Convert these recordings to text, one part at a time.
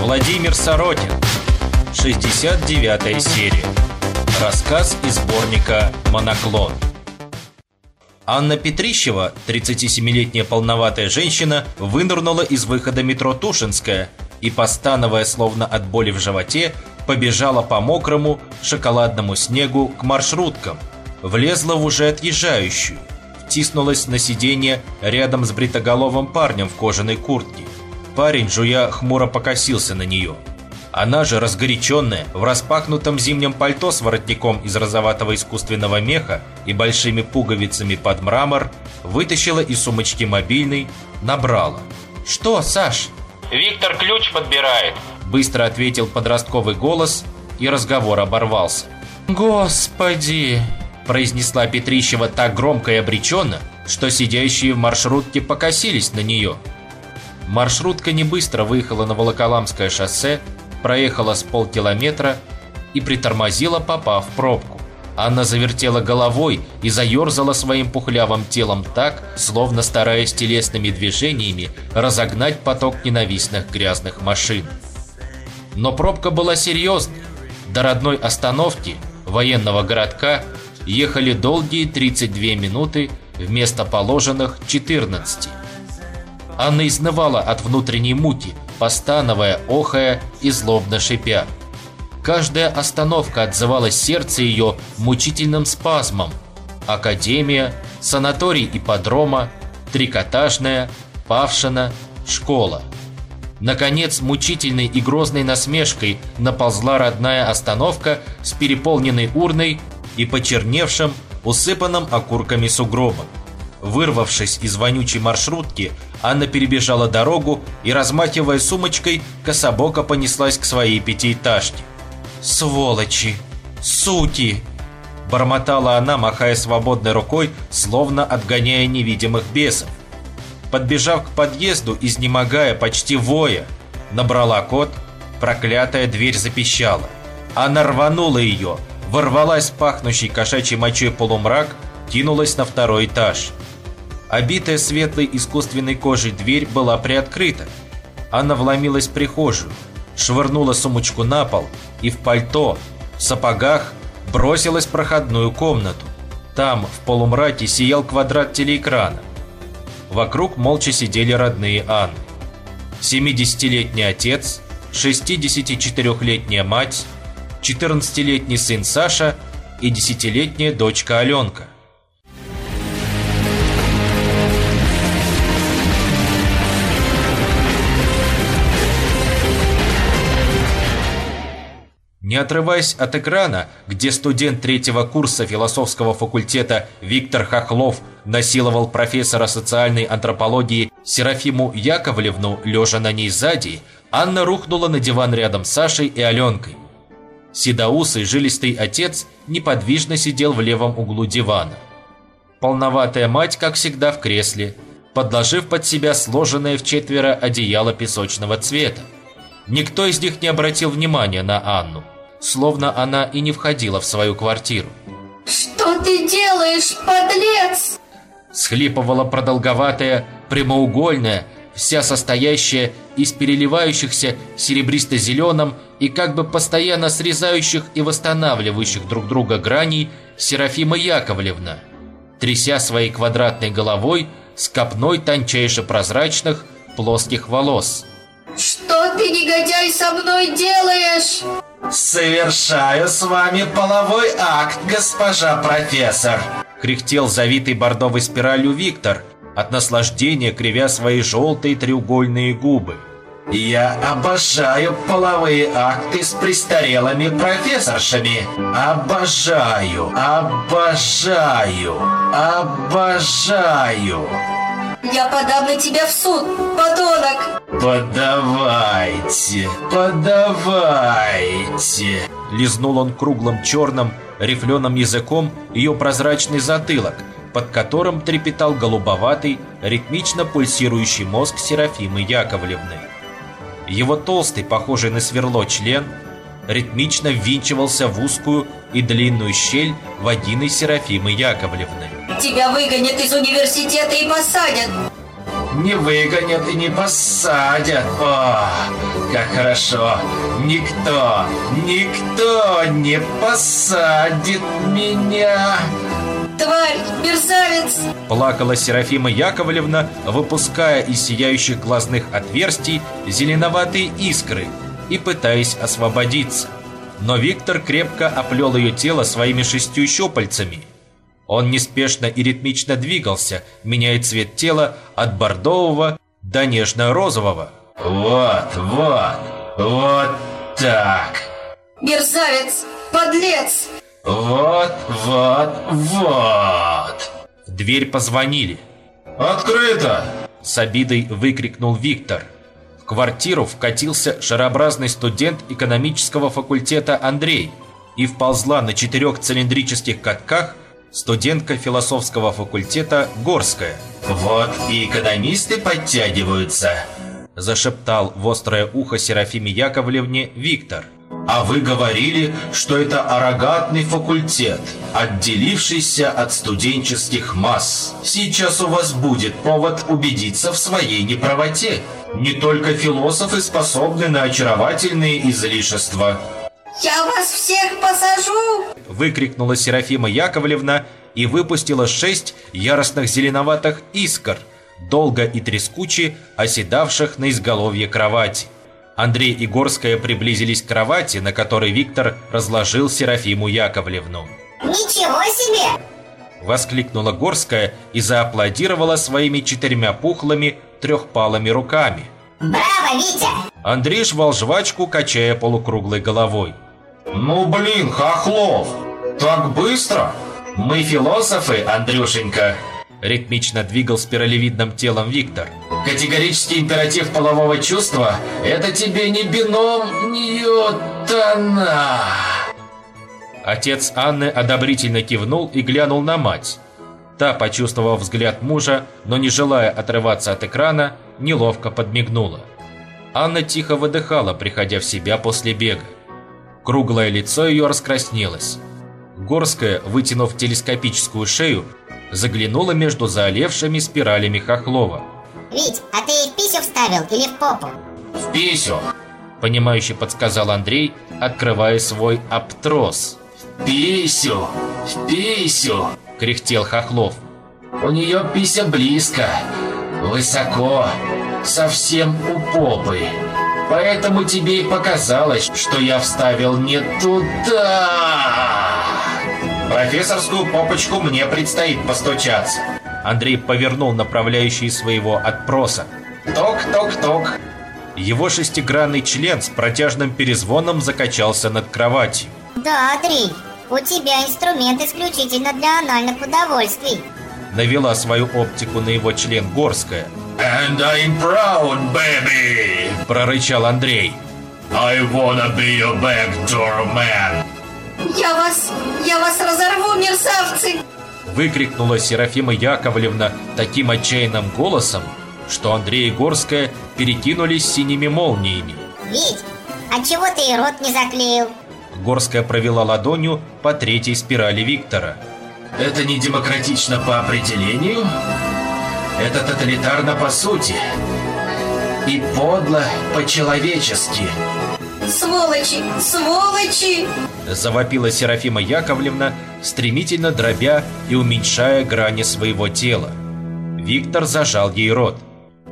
Владимир Сорокин 69 серия. Рассказ из сборника «Моноклон» Анна Петрищева, 37-летняя полноватая женщина, вынырнула из выхода метро Тушинская и, постановая словно от боли в животе, побежала по мокрому шоколадному снегу к маршруткам, влезла в уже отъезжающую, втиснулась на сиденье рядом с бритоголовым парнем в кожаной куртке. Парень, жуя, хмуро покосился на нее. Она же, разгоряченная, в распахнутом зимнем пальто с воротником из розоватого искусственного меха и большими пуговицами под мрамор, вытащила из сумочки мобильный, набрала. «Что, Саш?» «Виктор ключ подбирает», – быстро ответил подростковый голос, и разговор оборвался. «Господи!» произнесла Петрищева так громко и обреченно, что сидящие в маршрутке покосились на нее. Маршрутка не быстро выехала на Волоколамское шоссе, проехала с полкилометра и притормозила, попав в пробку. Анна завертела головой и заерзала своим пухлявым телом так, словно стараясь телесными движениями разогнать поток ненавистных грязных машин. Но пробка была серьезной. До родной остановки, военного городка, ехали долгие 32 минуты вместо положенных 14. Анна изнывала от внутренней муки, постановая, охая и злобно шипя. Каждая остановка отзывалась сердце ее мучительным спазмом. Академия, санаторий ипподрома, трикотажная, павшина, школа. Наконец, мучительной и грозной насмешкой наползла родная остановка с переполненной урной и почерневшим, усыпанным окурками сугробом. Вырвавшись из вонючей маршрутки, Анна перебежала дорогу и, размахивая сумочкой, кособоко понеслась к своей пятиэтажке. «Сволочи! Суки!» Бормотала она, махая свободной рукой, словно отгоняя невидимых бесов. Подбежав к подъезду, изнемогая, почти воя, набрала код, проклятая дверь запищала. Она рванула ее, ворвалась пахнущий кошачьей мочой полумрак, кинулась на второй этаж. Обитая светлой искусственной кожей дверь была приоткрыта. Она вломилась в прихожую, швырнула сумочку на пол и в пальто, в сапогах бросилась в проходную комнату. Там, в полумраке, сиял квадрат телеэкрана. Вокруг молча сидели родные Анны. 70-летний отец, 64-летняя мать, 14-летний сын Саша и 10-летняя дочка Аленка. Не отрываясь от экрана, где студент третьего курса философского факультета Виктор Хохлов насиловал профессора социальной антропологии Серафиму Яковлевну, лежа на ней сзади, Анна рухнула на диван рядом с Сашей и Аленкой. Седоусый жилистый отец неподвижно сидел в левом углу дивана. Полноватая мать, как всегда, в кресле, подложив под себя сложенное в четверо одеяло песочного цвета. Никто из них не обратил внимания на Анну, словно она и не входила в свою квартиру. «Что ты делаешь, подлец?» Схлипывала продолговатая, прямоугольная, вся состоящая из переливающихся серебристо-зеленым и как бы постоянно срезающих и восстанавливающих друг друга граней Серафима Яковлевна, тряся своей квадратной головой с копной тончайше прозрачных плоских волос. «Что ты, негодяй, со мной делаешь?» «Совершаю с вами половой акт, госпожа профессор!» Кряхтел завитый бордовой спиралью Виктор, от наслаждения кривя свои желтые треугольные губы. Я обожаю половые акты с престарелыми профессоршами. Обожаю, обожаю, обожаю. Я подам на тебя в суд, подонок! Подавайте, подавайте. Лизнул он круглым черным рифленым языком ее прозрачный затылок, под которым трепетал голубоватый, ритмично пульсирующий мозг Серафимы Яковлевны. Его толстый, похожий на сверло член, ритмично ввинчивался в узкую и длинную щель вагины Серафимы Яковлевны. Тебя выгонят из университета и посадят! не выгонят и не посадят. О, как хорошо! Никто, никто не посадит меня!» Тварь, мерзавец! Плакала Серафима Яковлевна, выпуская из сияющих глазных отверстий зеленоватые искры и пытаясь освободиться. Но Виктор крепко оплел ее тело своими шестью щупальцами. Он неспешно и ритмично двигался, меняя цвет тела от бордового до нежно-розового. «Вот, вот, вот так!» Мерзавец! Подлец! Вот, вот, вот. В дверь позвонили. Открыто! С обидой выкрикнул Виктор. Квартиру вкатился шарообразный студент экономического факультета Андрей и вползла на четырех цилиндрических катках студентка философского факультета Горская. Вот и экономисты подтягиваются. Зашептал в острое ухо Серафиме Яковлевне Виктор. А вы говорили, что это арогатный факультет, отделившийся от студенческих масс. Сейчас у вас будет повод убедиться в своей неправоте. Не только философы способны на очаровательные излишества. Я вас всех посажу! Выкрикнула Серафима Яковлевна и выпустила шесть яростных зеленоватых искр, долго и трескуче оседавших на изголовье кровати. Андрей и Горская приблизились к кровати, на которой Виктор разложил Серафиму Яковлевну. Ничего себе! Воскликнула Горская и зааплодировала своими четырьмя пухлыми трехпалыми руками. Браво, Витя! Андрей жвал жвачку, качая полукруглой головой. Ну блин, Хохлов, так быстро? Мы философы, Андрюшенька. Ритмично двигал спиралевидным телом Виктор. Категорический императив полового чувства – это тебе не бином Ньютона. Отец Анны одобрительно кивнул и глянул на мать. Та, почувствовав взгляд мужа, но не желая отрываться от экрана, неловко подмигнула. Анна тихо выдыхала, приходя в себя после бега. Круглое лицо ее раскраснелось. Горская, вытянув телескопическую шею, заглянула между заолевшими спиралями Хохлова. Вить, а ты в писю вставил или в попу? В писю, Понимающе подсказал Андрей, открывая свой аптрос. писю, в писю. Кряхтел Хохлов. У нее пися близко, высоко, совсем у попы. Поэтому тебе и показалось, что я вставил не туда. Профессорскую попочку мне предстоит постучаться. Андрей повернул направляющий своего отпроса. Ток-ток-ток. Его шестигранный член с протяжным перезвоном закачался над кроватью. Да, Андрей, у тебя инструмент исключительно для анальных удовольствий. Навела свою оптику на его член Горская. And I'm proud, baby. Прорычал Андрей. I wanna be your backdoor man. Я вас, я вас разорву, мерзавцы! Выкрикнула Серафима Яковлевна таким отчаянным голосом, что Андрей и Горская перекинулись синими молниями. Вить, а чего ты и рот не заклеил? Горская провела ладонью по третьей спирали Виктора. Это не демократично по определению, это тоталитарно по сути. И подло по-человечески. Сволочи! Сволочи! Завопила Серафима Яковлевна, стремительно дробя и уменьшая грани своего тела. Виктор зажал ей рот.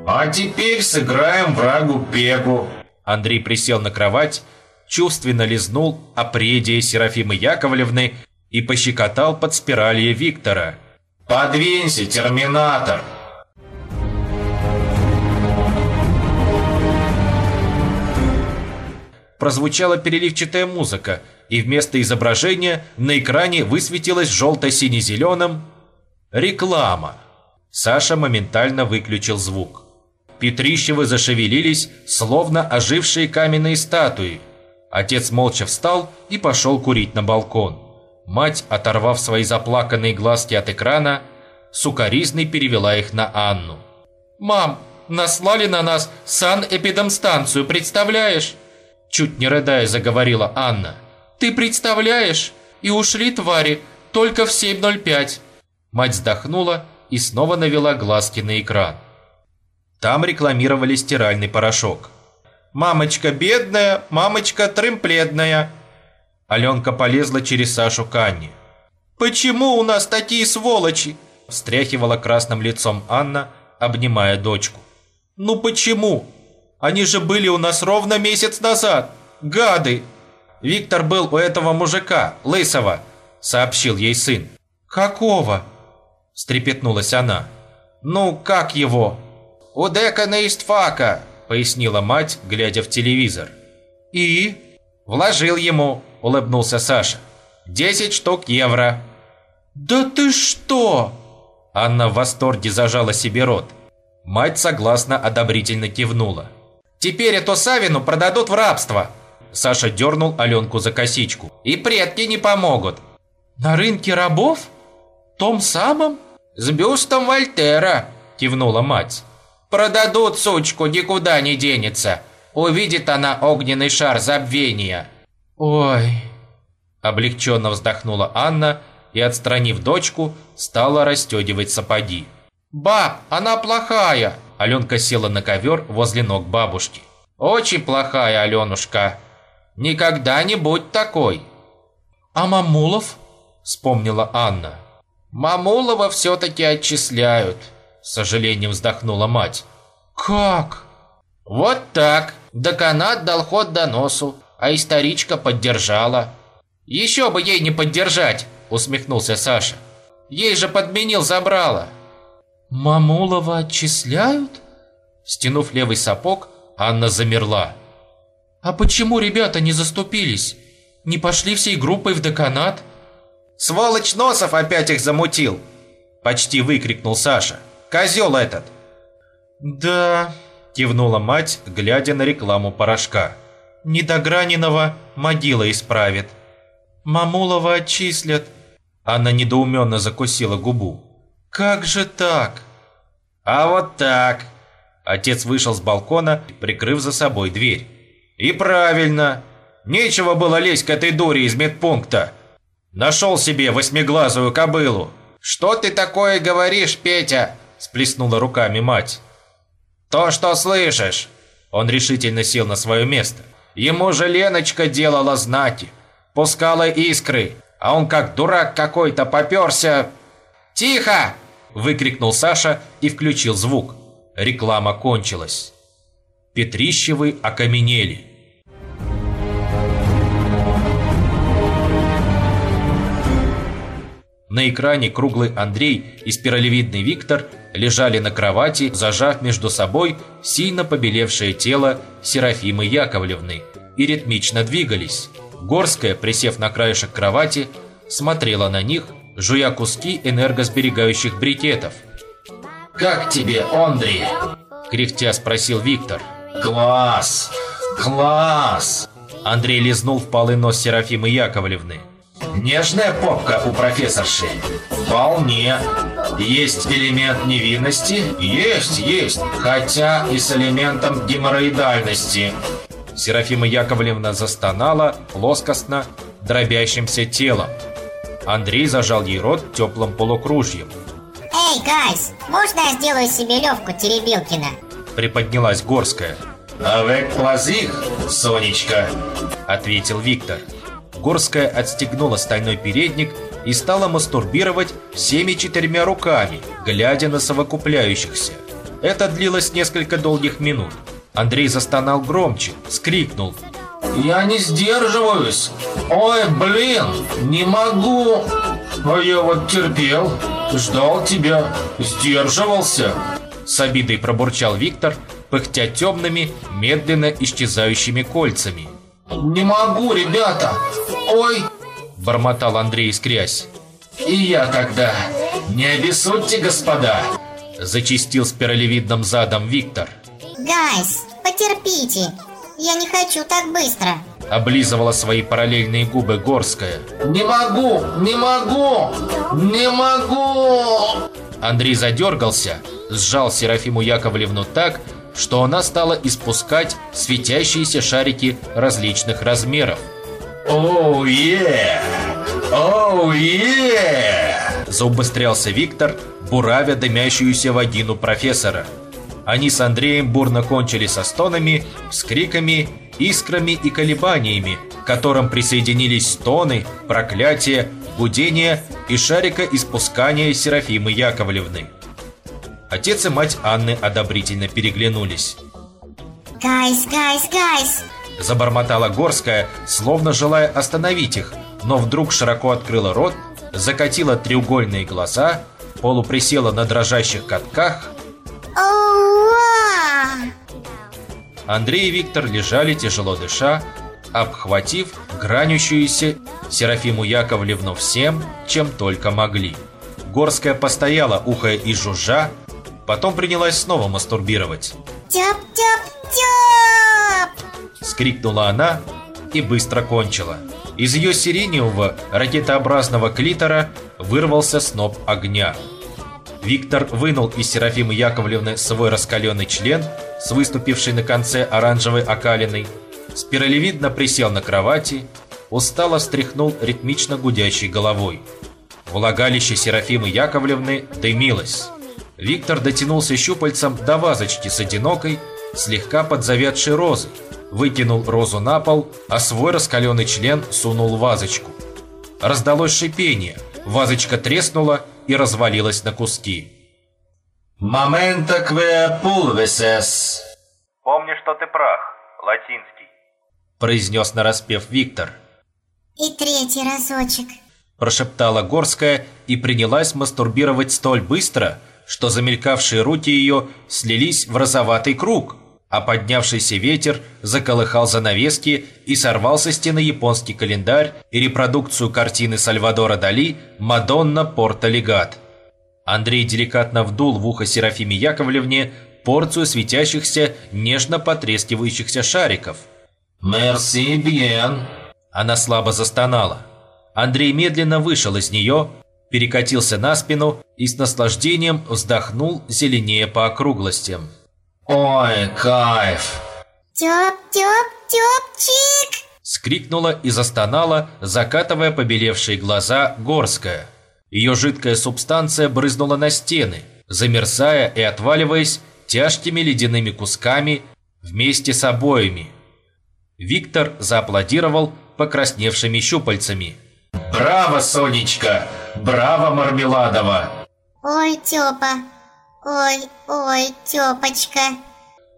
А теперь сыграем врагу пегу. Андрей присел на кровать, чувственно лизнул опредие Серафимы Яковлевны и пощекотал под спиралье Виктора. Подвинься, терминатор. Прозвучала переливчатая музыка, и вместо изображения на экране высветилась желто-сине-зеленым реклама. Саша моментально выключил звук. Петрищевы зашевелились, словно ожившие каменные статуи. Отец молча встал и пошел курить на балкон. Мать, оторвав свои заплаканные глазки от экрана, сукоризной перевела их на Анну. «Мам, наслали на нас санэпидемстанцию, представляешь?» Чуть не рыдая заговорила Анна. «Ты представляешь? И ушли твари только в 7.05». Мать вздохнула и снова навела глазки на экран. Там рекламировали стиральный порошок. «Мамочка бедная, мамочка трымпледная». Аленка полезла через Сашу к Анне. «Почему у нас такие сволочи?» Встряхивала красным лицом Анна, обнимая дочку. «Ну почему? Они же были у нас ровно месяц назад. Гады!» «Виктор был у этого мужика, лысого», — сообщил ей сын. «Какого?» — встрепетнулась она. «Ну, как его?» «У декана истфака», — пояснила мать, глядя в телевизор. «И?» «Вложил ему», — улыбнулся Саша. «Десять штук евро». «Да ты что?» Анна в восторге зажала себе рот. Мать согласно одобрительно кивнула. «Теперь эту Савину продадут в рабство!» Саша дернул Аленку за косичку. «И предки не помогут!» «На рынке рабов? Том самом?» «С бюстом Вольтера!» Кивнула мать. «Продадут сучку, никуда не денется! Увидит она огненный шар забвения!» «Ой!» Облегченно вздохнула Анна и, отстранив дочку, стала расстегивать сапоги. «Баб, она плохая!» Аленка села на ковер возле ног бабушки. «Очень плохая, Аленушка. Никогда не будь такой». «А Мамулов?» – вспомнила Анна. «Мамулова все-таки отчисляют», – с сожалением вздохнула мать. «Как?» «Вот так. Доканат дал ход доносу, а историчка поддержала». «Еще бы ей не поддержать!» – усмехнулся Саша. «Ей же подменил забрала». «Мамулова отчисляют?» Стянув левый сапог, Анна замерла. «А почему ребята не заступились? Не пошли всей группой в деканат?» «Сволочь Носов опять их замутил!» Почти выкрикнул Саша. «Козел этот!» «Да...» Кивнула мать, глядя на рекламу порошка. «Недограненного могила исправит. Мамулова отчислят». Анна недоуменно закусила губу. «Как же так?» «А вот так!» Отец вышел с балкона, прикрыв за собой дверь. «И правильно! Нечего было лезть к этой дуре из медпункта! Нашел себе восьмиглазую кобылу!» «Что ты такое говоришь, Петя?» – сплеснула руками мать. «То, что слышишь!» Он решительно сел на свое место. «Ему же Леночка делала знаки, пускала искры, а он как дурак какой-то поперся...» «Тихо!» Выкрикнул Саша и включил звук. Реклама кончилась. Петрищевы окаменели. На экране круглый Андрей и спиралевидный Виктор лежали на кровати, зажав между собой сильно побелевшее тело Серафимы Яковлевны и ритмично двигались. Горская, присев на краешек кровати, смотрела на них жуя куски энергосберегающих брикетов. «Как тебе, Андрей?» – кряхтя спросил Виктор. «Класс! Класс!» Андрей лизнул впалый нос Серафимы Яковлевны. «Нежная попка у профессорши?» «Вполне. Есть элемент невинности?» «Есть, есть. Хотя и с элементом геморроидальности». Серафима Яковлевна застонала плоскостно, дробящимся телом. Андрей зажал ей рот теплым полукружьем. Эй, гайс, можно я сделаю себе Левку Теребилкина? Приподнялась Горская. «Avec плазих, Сонечка», — ответил Виктор. Горская отстегнула стальной передник и стала мастурбировать всеми четырьмя руками, глядя на совокупляющихся. Это длилось несколько долгих минут. Андрей застонал громче, скрикнул я не сдерживаюсь. Ой, блин, не могу. А я вот терпел, ждал тебя, сдерживался. С обидой пробурчал Виктор, пыхтя темными, медленно исчезающими кольцами. Не могу, ребята. Ой, бормотал Андрей искрясь. И я тогда. Не обессудьте, господа. Зачистил спиралевидным задом Виктор. Гайс, потерпите. Я не хочу так быстро. Облизывала свои параллельные губы Горская. Не могу, не могу, не могу. Андрей задергался, сжал Серафиму Яковлевну так, что она стала испускать светящиеся шарики различных размеров. Оу, е! Оу, е! Заубыстрялся Виктор, буравя дымящуюся вагину профессора. Они с Андреем бурно кончили со стонами, вскриками, искрами и колебаниями, к которым присоединились стоны, проклятия, гудения и шарика испускания Серафимы Яковлевны. Отец и мать Анны одобрительно переглянулись. Guys, guys, guys! Забормотала Горская, словно желая остановить их, но вдруг широко открыла рот, закатила треугольные глаза, полуприсела на дрожащих катках. Андрей и Виктор лежали, тяжело дыша, обхватив гранющуюся Серафиму Яковлевну всем, чем только могли. Горская постояла, ухая и жужжа, потом принялась снова мастурбировать. Тяп-тяп-тяп! Скрикнула она и быстро кончила. Из ее сиреневого ракетообразного клитора вырвался сноп огня. Виктор вынул из Серафимы Яковлевны свой раскаленный член с выступившей на конце оранжевой окалиной, спиралевидно присел на кровати, устало встряхнул ритмично гудящей головой. Влагалище Серафимы Яковлевны дымилось. Виктор дотянулся щупальцем до вазочки с одинокой, слегка подзавядшей розой, выкинул розу на пол, а свой раскаленный член сунул в вазочку. Раздалось шипение, вазочка треснула и развалилась на куски. «Момента кве пулвесес». Помни, что ты прах. Латинский. произнес нараспев Виктор. И третий разочек. Прошептала Горская и принялась мастурбировать столь быстро, что замелькавшие руки ее слились в розоватый круг, а поднявшийся ветер заколыхал занавески и сорвал со стены японский календарь и репродукцию картины Сальвадора Дали «Мадонна Порто Легат». Андрей деликатно вдул в ухо Серафиме Яковлевне порцию светящихся, нежно потрескивающихся шариков. «Мерси бьен». Она слабо застонала. Андрей медленно вышел из нее, перекатился на спину и с наслаждением вздохнул зеленее по округлостям. «Ой, кайф». Тёп-тёп-тёпчик! Скрикнула и застонала, закатывая побелевшие глаза Горская. Ее жидкая субстанция брызнула на стены, замерзая и отваливаясь тяжкими ледяными кусками вместе с обоями. Виктор зааплодировал покрасневшими щупальцами. «Браво, Сонечка! Браво, Мармеладова!» Ой, Тёпа! Ой, ой, Тёпочка!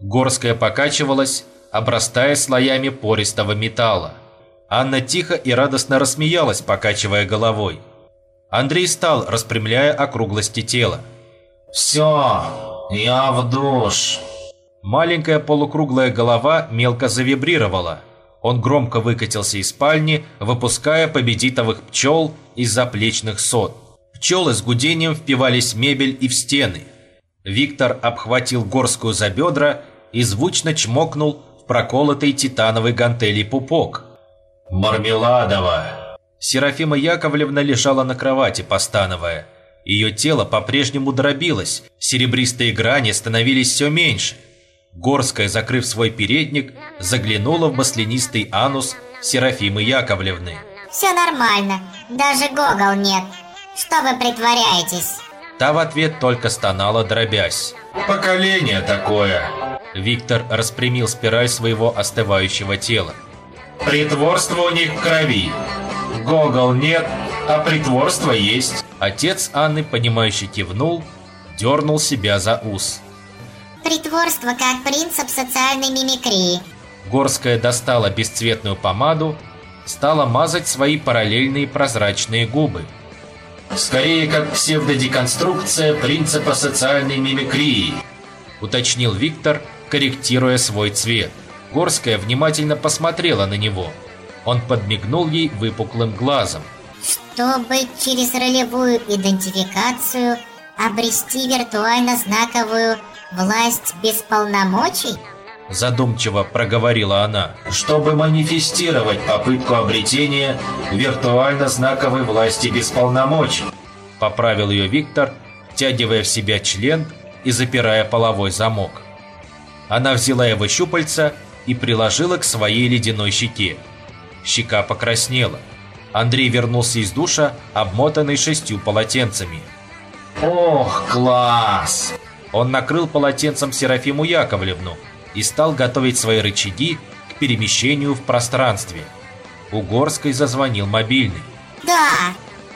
Горская покачивалась, обрастая слоями пористого металла. Анна тихо и радостно рассмеялась, покачивая головой. Андрей стал, распрямляя округлости тела. «Все, я в душ». Маленькая полукруглая голова мелко завибрировала. Он громко выкатился из спальни, выпуская победитовых пчел из заплечных сот. Пчелы с гудением впивались в мебель и в стены. Виктор обхватил горскую за бедра и звучно чмокнул в проколотый титановой гантели пупок. «Мармеладова!» Серафима Яковлевна лежала на кровати, постановая. Ее тело по-прежнему дробилось, серебристые грани становились все меньше. Горская, закрыв свой передник, заглянула в маслянистый анус Серафимы Яковлевны. Все нормально, даже гогол нет. Что вы притворяетесь? Та в ответ только стонала, дробясь. «Поколение такое!» Виктор распрямил спираль своего остывающего тела. «Притворство у них в крови. Гогол нет, а притворство есть». Отец Анны, понимающе кивнул, дернул себя за ус. Притворство как принцип социальной мимикрии. Горская достала бесцветную помаду, стала мазать свои параллельные прозрачные губы. «Скорее, как псевдодеконструкция принципа социальной мимикрии», уточнил Виктор, корректируя свой цвет. Горская внимательно посмотрела на него. Он подмигнул ей выпуклым глазом. Чтобы через ролевую идентификацию обрести виртуально-знаковую власть без полномочий? Задумчиво проговорила она. чтобы манифестировать попытку обретения виртуально-знаковой власти без полномочий. Поправил ее Виктор, втягивая в себя член и запирая половой замок. Она взяла его щупальца и приложила к своей ледяной щеке. Щека покраснела. Андрей вернулся из душа, обмотанный шестью полотенцами. Ох, класс! Он накрыл полотенцем Серафиму Яковлевну и стал готовить свои рычаги к перемещению в пространстве. У Горской зазвонил мобильный. Да,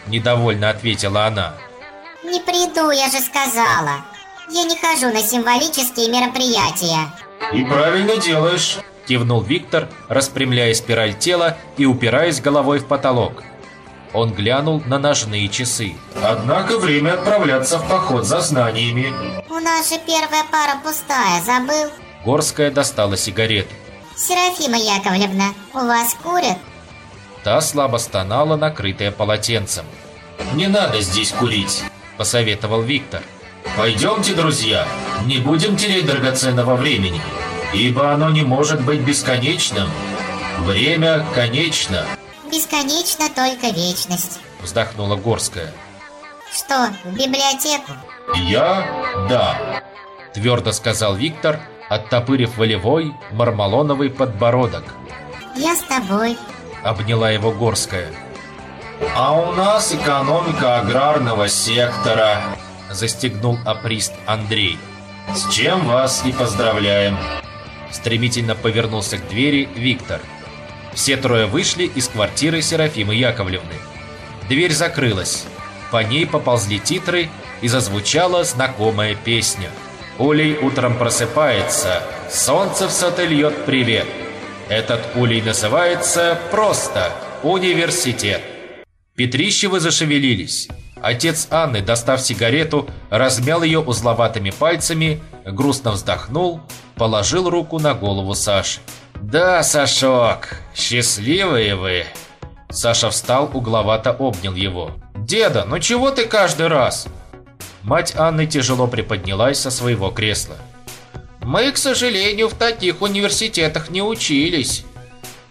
Недовольно ответила она. не приду, я же сказала. Я не хожу на символические мероприятия. И правильно делаешь. Кивнул Виктор, распрямляя спираль тела и упираясь головой в потолок. Он глянул на ножные часы. Однако время отправляться в поход за знаниями. У нас же первая пара пустая, забыл? Горская достала сигареты. Серафима Яковлевна, у вас курят? Та слабо стонала, накрытая полотенцем. Не надо здесь курить. Посоветовал Виктор. Пойдемте, друзья, не будем терять драгоценного времени, ибо оно не может быть бесконечным. Время конечно. Бесконечно только вечность. Вздохнула Горская. Что, в библиотеку? Я – да. Твердо сказал Виктор, оттопырив волевой мармалоновый подбородок. Я с тобой. Обняла его Горская. А у нас экономика аграрного сектора. Застегнул априст Андрей. С чем вас и поздравляем. Стремительно повернулся к двери Виктор. Все трое вышли из квартиры Серафимы Яковлевны. Дверь закрылась. По ней поползли титры и зазвучала знакомая песня. Улей утром просыпается, солнце в сады льет привет. Этот улей называется просто университет. Петрищевы зашевелились. Отец Анны, достав сигарету, размял ее узловатыми пальцами, грустно вздохнул, положил руку на голову Саши. «Да, Сашок, счастливые вы!» Саша встал, угловато обнял его. «Деда, ну чего ты каждый раз?» Мать Анны тяжело приподнялась со своего кресла. «Мы, к сожалению, в таких университетах не учились».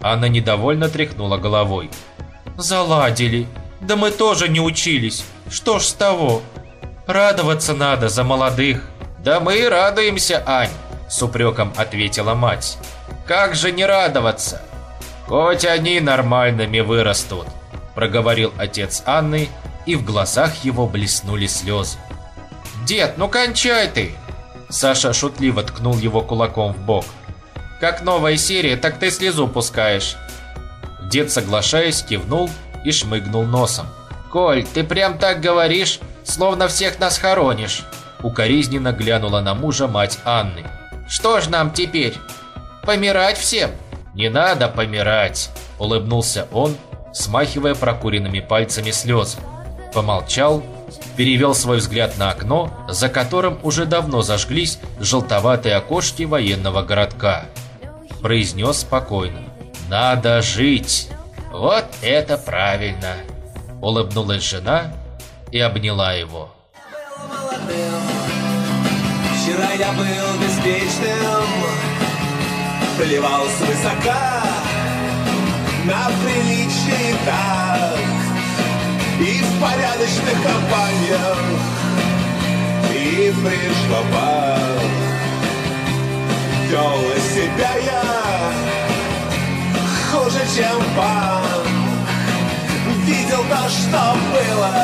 Анна недовольно тряхнула головой. «Заладили. Да мы тоже не учились. Что ж с того? Радоваться надо за молодых». «Да мы и радуемся, Ань», – с упреком ответила мать. «Как же не радоваться? Хоть они нормальными вырастут», – проговорил отец Анны, и в глазах его блеснули слезы. «Дед, ну кончай ты!» Саша шутливо ткнул его кулаком в бок. «Как новая серия, так ты слезу пускаешь». Дед, соглашаясь, кивнул и шмыгнул носом. «Коль, ты прям так говоришь, словно всех нас хоронишь!» Укоризненно глянула на мужа мать Анны. «Что ж нам теперь? Помирать всем?» «Не надо помирать!» Улыбнулся он, смахивая прокуренными пальцами слезы. Помолчал, перевел свой взгляд на окно, за которым уже давно зажглись желтоватые окошки военного городка. Произнес спокойно. «Надо жить! Вот это правильно!» Улыбнулась жена и обняла его. Вчера я был беспечным, плевал свысока на приличие и так, порядочных компаниях, и в пришлопах. Вел из себя я хуже, чем пан, видел то, что было,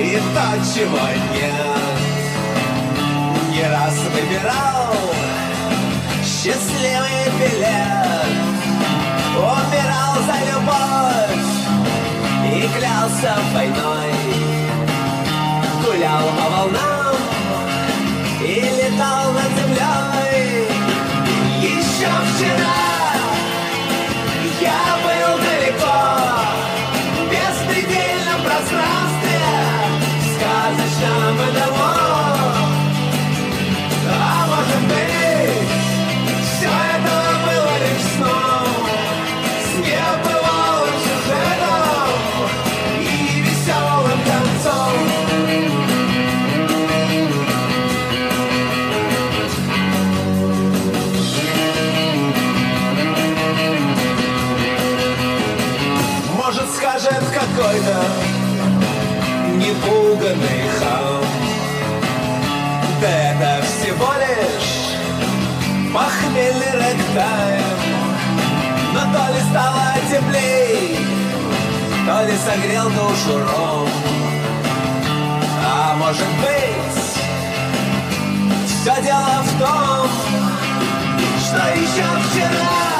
и то, чего нет. Не раз выбирал счастливый билет, умирал за любовь и клялся войной, гулял по волнам и летал над землей. То ли согрел душу ром А может быть, Все дело в том, что еще вчера